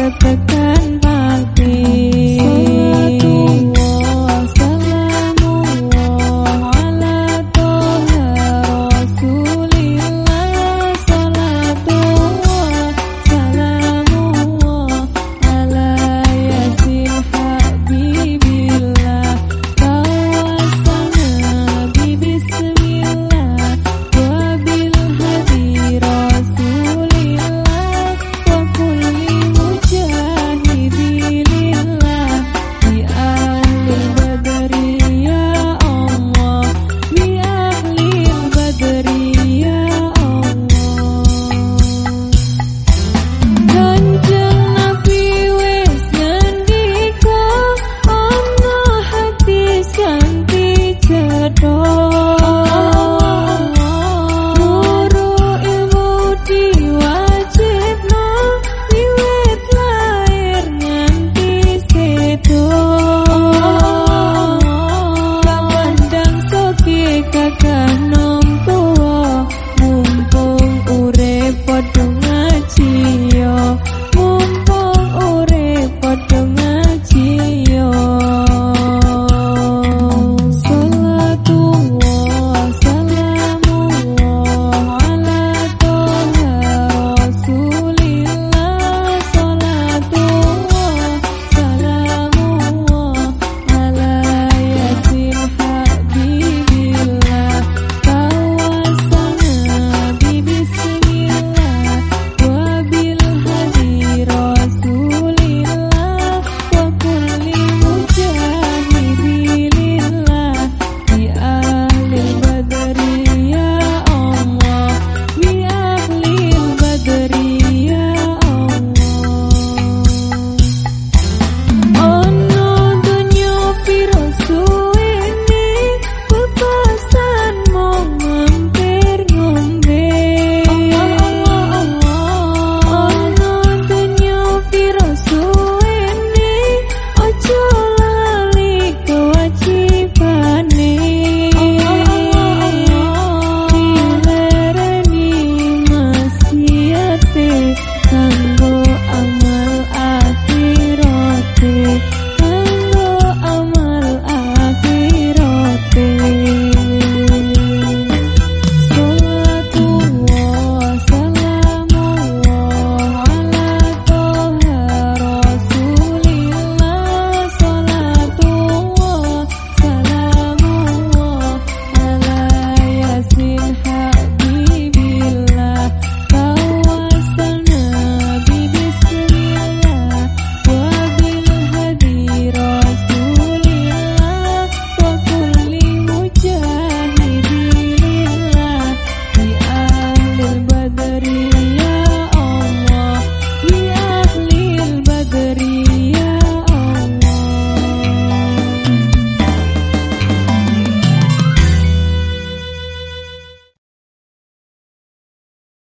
katakan pakai